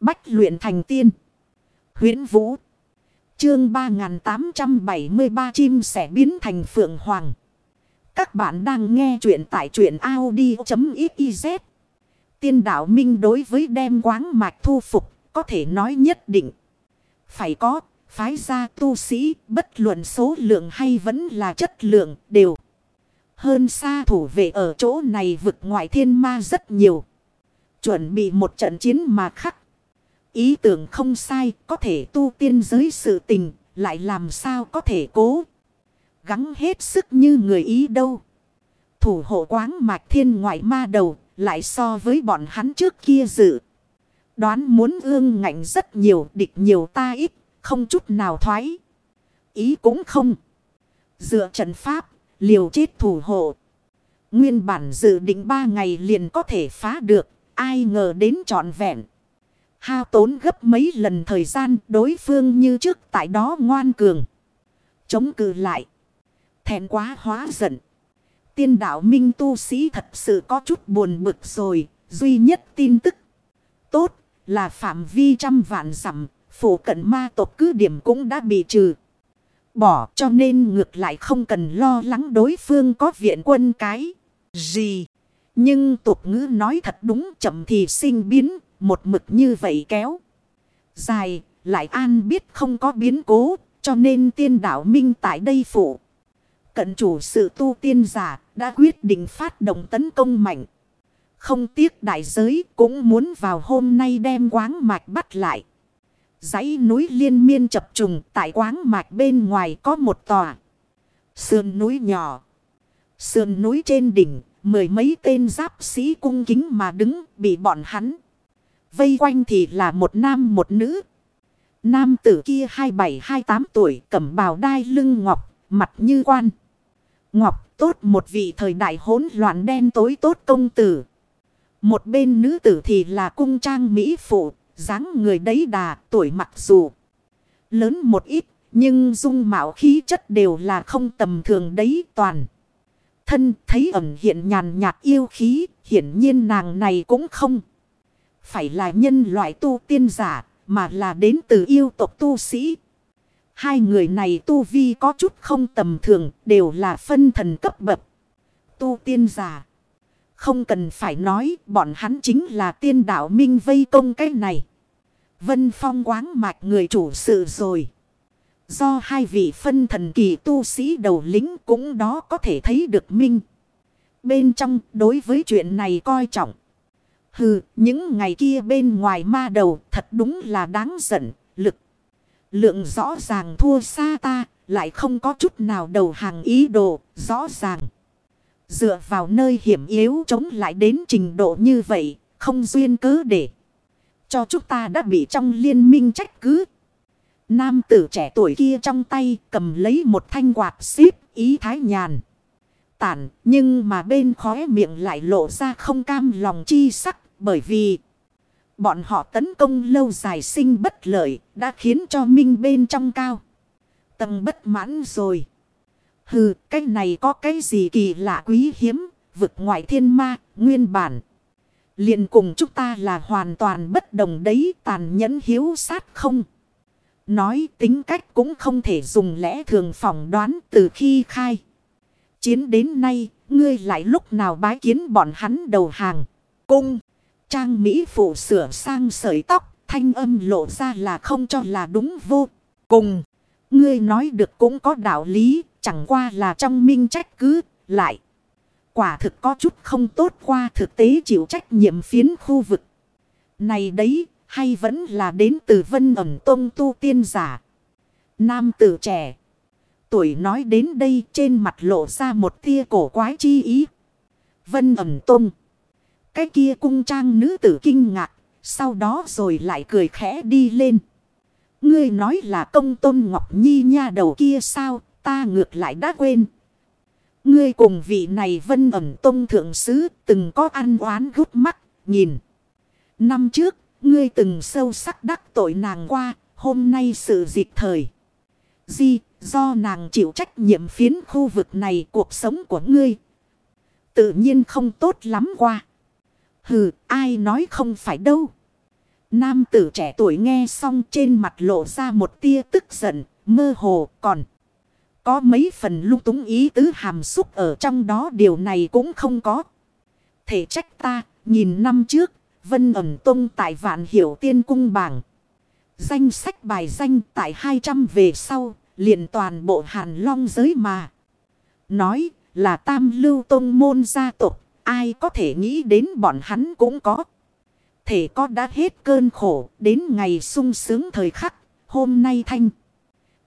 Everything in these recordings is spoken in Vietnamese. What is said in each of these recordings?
Bách luyện thành tiên. huyễn Vũ. Chương 3873 chim sẽ biến thành phượng hoàng. Các bạn đang nghe truyện tại truyện Audi.xyz. Tiên đạo minh đối với đem quáng mạch thu phục, có thể nói nhất định. Phải có, phái gia tu sĩ, bất luận số lượng hay vẫn là chất lượng, đều. Hơn xa thủ vệ ở chỗ này vực ngoại thiên ma rất nhiều. Chuẩn bị một trận chiến mà khắc. Ý tưởng không sai, có thể tu tiên giới sự tình, lại làm sao có thể cố. Gắng hết sức như người ý đâu. Thủ hộ quáng mạch thiên ngoại ma đầu, lại so với bọn hắn trước kia dự. Đoán muốn ương ngạnh rất nhiều, địch nhiều ta ít, không chút nào thoái. Ý cũng không. Dựa trận pháp, liều chết thủ hộ. Nguyên bản dự định ba ngày liền có thể phá được, ai ngờ đến trọn vẹn. Hao tốn gấp mấy lần thời gian đối phương như trước tại đó ngoan cường. Chống cự lại. Thèn quá hóa giận. Tiên đạo minh tu sĩ thật sự có chút buồn bực rồi. Duy nhất tin tức. Tốt là phạm vi trăm vạn dặm Phủ cận ma tộc cứ điểm cũng đã bị trừ. Bỏ cho nên ngược lại không cần lo lắng đối phương có viện quân cái. Gì? Nhưng tục ngữ nói thật đúng chậm thì sinh biến. Một mực như vậy kéo. Dài. Lại an biết không có biến cố. Cho nên tiên đạo minh tại đây phụ. Cận chủ sự tu tiên giả đã quyết định phát động tấn công mạnh. Không tiếc đại giới cũng muốn vào hôm nay đem quáng mạch bắt lại dãy núi liên miên chập trùng tại quáng mạch bên ngoài có một tòa. Sườn núi nhỏ. Sườn núi trên đỉnh, mười mấy tên giáp sĩ cung kính mà đứng bị bọn hắn. Vây quanh thì là một nam một nữ. Nam tử kia 27-28 tuổi cẩm bào đai lưng ngọc, mặt như quan. Ngọc tốt một vị thời đại hỗn loạn đen tối tốt công tử. Một bên nữ tử thì là cung trang mỹ phụ, dáng người đấy đà, tuổi mặc dù lớn một ít, nhưng dung mạo khí chất đều là không tầm thường đấy toàn. Thân thấy ẩn hiện nhàn nhạt yêu khí, hiển nhiên nàng này cũng không. Phải là nhân loại tu tiên giả, mà là đến từ yêu tộc tu sĩ. Hai người này tu vi có chút không tầm thường, đều là phân thần cấp bậc. Tu tiên giả. Không cần phải nói, bọn hắn chính là tiên đạo minh vây công cái này. Vân Phong quáng mạch người chủ sự rồi. Do hai vị phân thần kỳ tu sĩ đầu lính cũng đó có thể thấy được minh. Bên trong đối với chuyện này coi trọng. Hừ, những ngày kia bên ngoài ma đầu thật đúng là đáng giận, lực. Lượng rõ ràng thua xa ta, lại không có chút nào đầu hàng ý đồ, rõ ràng. Dựa vào nơi hiểm yếu chống lại đến trình độ như vậy, không duyên cứ để. Cho chúng ta đã bị trong liên minh trách cứ. Nam tử trẻ tuổi kia trong tay cầm lấy một thanh quạt xíp ý thái nhàn. Tản nhưng mà bên khóe miệng lại lộ ra không cam lòng chi sắc bởi vì bọn họ tấn công lâu dài sinh bất lợi đã khiến cho minh bên trong cao. Tầng bất mãn rồi. Hừ, cái này có cái gì kỳ lạ quý hiếm, vực ngoại thiên ma, nguyên bản liền cùng chúng ta là hoàn toàn bất đồng đấy tàn nhẫn hiếu sát không. Nói tính cách cũng không thể dùng lẽ thường phỏng đoán từ khi khai. Chiến đến nay, ngươi lại lúc nào bái kiến bọn hắn đầu hàng. Cung, trang Mỹ phụ sửa sang sợi tóc, thanh âm lộ ra là không cho là đúng vô. Cùng, ngươi nói được cũng có đạo lý, chẳng qua là trong minh trách cứ, lại. Quả thực có chút không tốt qua thực tế chịu trách nhiệm phiến khu vực. Này đấy, hay vẫn là đến từ vân ẩm tông tu tiên giả. Nam tử trẻ. Tuổi nói đến đây trên mặt lộ ra một tia cổ quái chi ý. Vân ẩm tông. Cái kia cung trang nữ tử kinh ngạc. Sau đó rồi lại cười khẽ đi lên. Ngươi nói là công tôn ngọc nhi nha đầu kia sao. Ta ngược lại đã quên. Ngươi cùng vị này vân ẩm tông thượng sứ từng có ăn oán gút mắt, nhìn. Năm trước, ngươi từng sâu sắc đắc tội nàng qua, hôm nay sự dịch thời. Di, do nàng chịu trách nhiệm phiến khu vực này cuộc sống của ngươi. Tự nhiên không tốt lắm qua. Hừ, ai nói không phải đâu. Nam tử trẻ tuổi nghe xong trên mặt lộ ra một tia tức giận, mơ hồ còn. Có mấy phần lung túng ý tứ hàm xúc ở trong đó điều này cũng không có. Thể trách ta, nhìn năm trước, Vân ẩn tung tại vạn hiểu tiên cung bảng. Danh sách bài danh tại 200 về sau, liền toàn bộ hàn long giới mà. Nói là tam lưu tông môn gia tộc ai có thể nghĩ đến bọn hắn cũng có. Thể có đã hết cơn khổ, đến ngày sung sướng thời khắc, hôm nay thanh.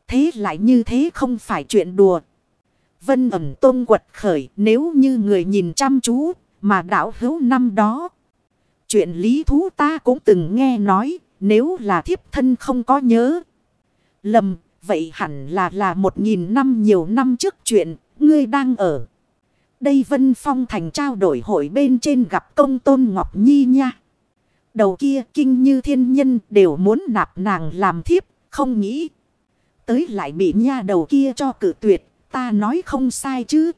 Thế lại như thế không phải chuyện đùa. Vân ẩm tôn quật khởi nếu như người nhìn chăm chú, mà đảo hữu năm đó. Chuyện lý thú ta cũng từng nghe nói, nếu là thiếp thân không có nhớ. Lầm, vậy hẳn là là một nghìn năm nhiều năm trước chuyện, ngươi đang ở. Đây Vân Phong thành trao đổi hội bên trên gặp công tôn Ngọc Nhi nha. Đầu kia kinh như thiên nhân đều muốn nạp nàng làm thiếp, không nghĩ. Tới lại bị nha đầu kia cho cử tuyệt, ta nói không sai chứ.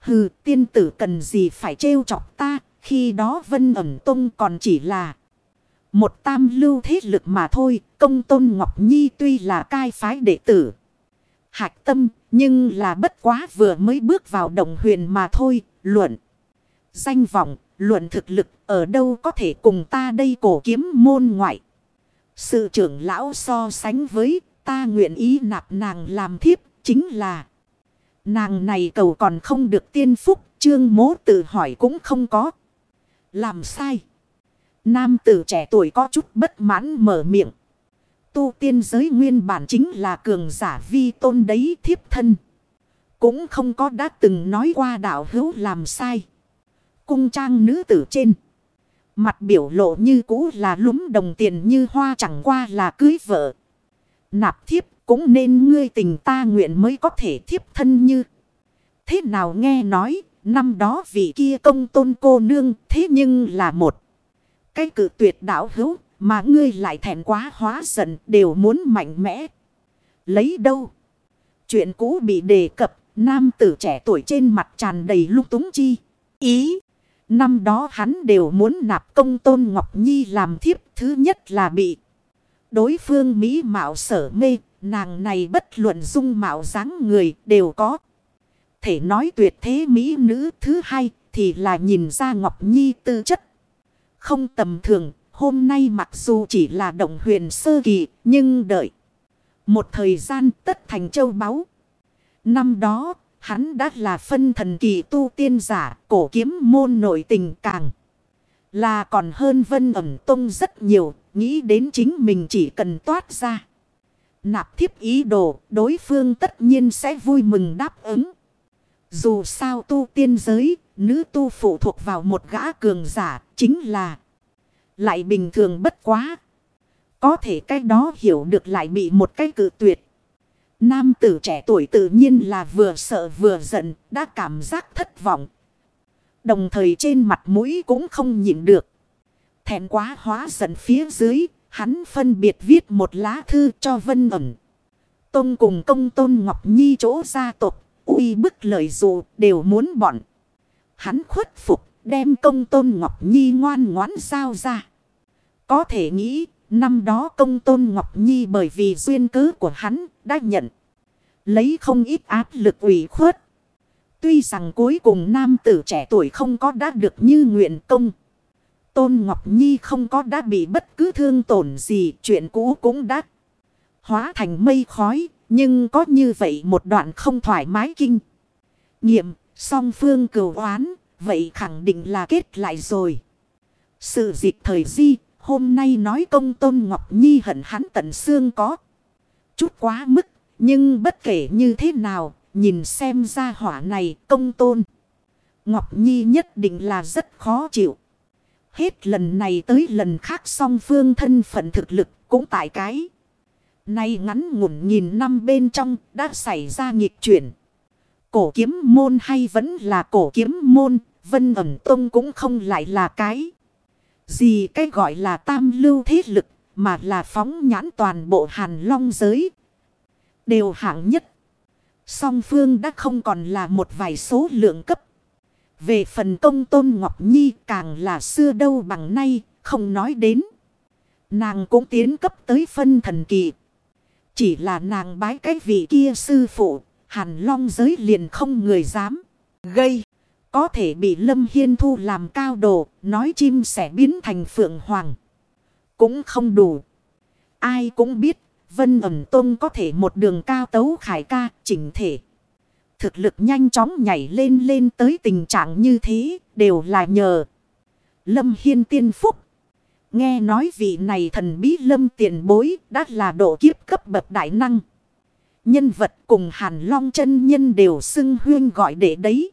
Hừ, tiên tử cần gì phải trêu chọc ta, khi đó Vân ẩm tông còn chỉ là một tam lưu thế lực mà thôi, công tôn Ngọc Nhi tuy là cai phái đệ tử. Hạch tâm, nhưng là bất quá vừa mới bước vào đồng huyền mà thôi, luận. Danh vọng, luận thực lực, ở đâu có thể cùng ta đây cổ kiếm môn ngoại. Sự trưởng lão so sánh với ta nguyện ý nạp nàng làm thiếp, chính là nàng này cầu còn không được tiên phúc, trương mố tự hỏi cũng không có. Làm sai. Nam tử trẻ tuổi có chút bất mãn mở miệng. Tu tiên giới nguyên bản chính là cường giả vi tôn đấy thiếp thân. Cũng không có đã từng nói qua đạo hữu làm sai. Cung trang nữ tử trên. Mặt biểu lộ như cũ là lúm đồng tiền như hoa chẳng qua là cưới vợ. Nạp thiếp cũng nên ngươi tình ta nguyện mới có thể thiếp thân như. Thế nào nghe nói, năm đó vị kia công tôn cô nương thế nhưng là một. Cái cử tuyệt đạo hữu mà ngươi lại thẹn quá hóa giận đều muốn mạnh mẽ. Lấy đâu? Chuyện cũ bị đề cập, nam tử trẻ tuổi trên mặt tràn đầy lúc túng chi. Ý, năm đó hắn đều muốn nạp công tôn Ngọc Nhi làm thiếp. Thứ nhất là bị đối phương Mỹ mạo sở mê, nàng này bất luận dung mạo dáng người đều có. Thể nói tuyệt thế Mỹ nữ thứ hai thì là nhìn ra Ngọc Nhi tư chất. Không tầm thường, Hôm nay mặc dù chỉ là động huyền sơ kỳ, nhưng đợi. Một thời gian tất thành châu báu. Năm đó, hắn đã là phân thần kỳ tu tiên giả, cổ kiếm môn nội tình càng. Là còn hơn vân ẩm tông rất nhiều, nghĩ đến chính mình chỉ cần toát ra. Nạp thiếp ý đồ, đối phương tất nhiên sẽ vui mừng đáp ứng. Dù sao tu tiên giới, nữ tu phụ thuộc vào một gã cường giả, chính là lại bình thường bất quá. Có thể cái đó hiểu được lại bị một cái cự tuyệt. Nam tử trẻ tuổi tự nhiên là vừa sợ vừa giận, đã cảm giác thất vọng. Đồng thời trên mặt mũi cũng không nhịn được. Thẹn quá hóa giận phía dưới, hắn phân biệt viết một lá thư cho Vân ẩn. Tôn cùng công tôn Ngọc Nhi chỗ gia tộc, uy bức lời dù đều muốn bọn. Hắn khuất phục, đem công tôn Ngọc Nhi ngoan ngoãn sao ra. Có thể nghĩ, năm đó công tôn Ngọc Nhi bởi vì duyên cớ của hắn đã nhận. Lấy không ít áp lực ủy khuất. Tuy rằng cuối cùng nam tử trẻ tuổi không có đã được như nguyện công. Tôn Ngọc Nhi không có đã bị bất cứ thương tổn gì, chuyện cũ cũng đã hóa thành mây khói. Nhưng có như vậy một đoạn không thoải mái kinh. Nghiệm, song phương cửu oán, vậy khẳng định là kết lại rồi. Sự dịch thời di, Hôm nay nói công tôn Ngọc Nhi hận hắn tận xương có. Chút quá mức. Nhưng bất kể như thế nào. Nhìn xem ra hỏa này công tôn. Ngọc Nhi nhất định là rất khó chịu. Hết lần này tới lần khác song phương thân phận thực lực cũng tại cái. Nay ngắn ngủn nghìn năm bên trong đã xảy ra nghịch chuyển. Cổ kiếm môn hay vẫn là cổ kiếm môn, vân ẩm tông cũng không lại là cái. Gì cái gọi là tam lưu thế lực mà là phóng nhãn toàn bộ hàn long giới. Đều hạng nhất. Song phương đã không còn là một vài số lượng cấp. Về phần công tôn Ngọc Nhi càng là xưa đâu bằng nay, không nói đến. Nàng cũng tiến cấp tới phân thần kỳ. Chỉ là nàng bái cái vị kia sư phụ, hàn long giới liền không người dám gây. Có thể bị Lâm Hiên thu làm cao độ, nói chim sẽ biến thành phượng hoàng. Cũng không đủ. Ai cũng biết, Vân ẩm tôn có thể một đường cao tấu khải ca, chỉnh thể. Thực lực nhanh chóng nhảy lên lên tới tình trạng như thế, đều là nhờ. Lâm Hiên tiên phúc. Nghe nói vị này thần bí lâm tiền bối đã là độ kiếp cấp bậc đại năng. Nhân vật cùng hàn long chân nhân đều xưng huyên gọi để đấy.